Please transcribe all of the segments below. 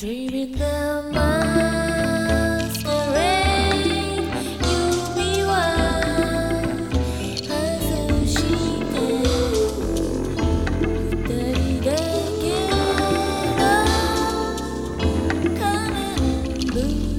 dreaming the masquerade 指は外して二人だけの仮面舞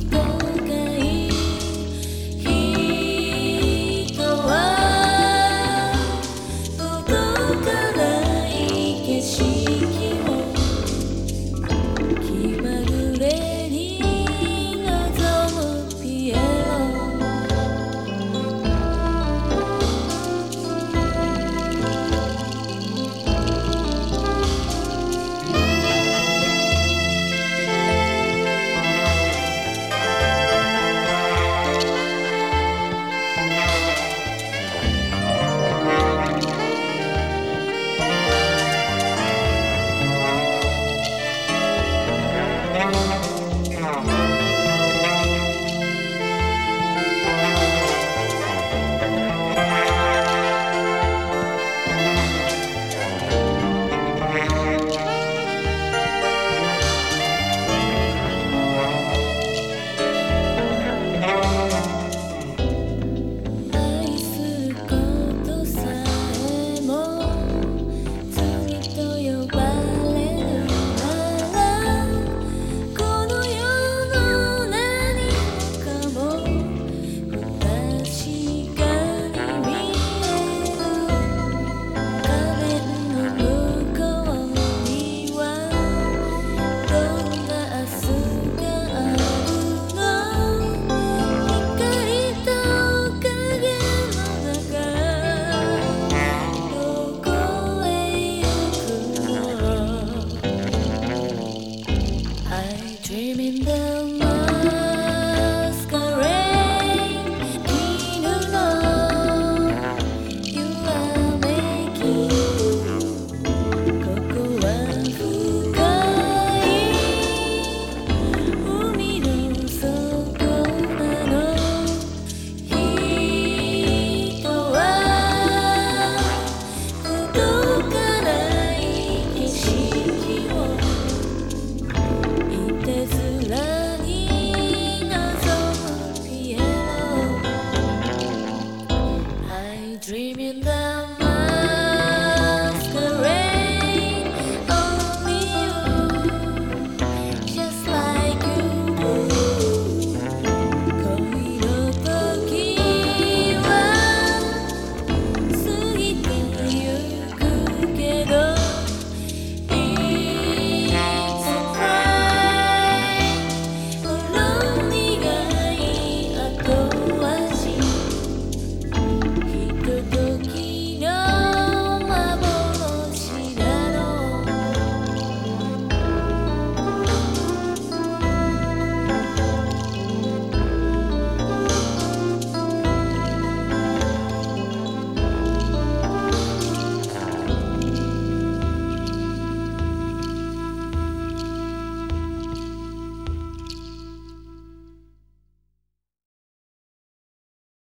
the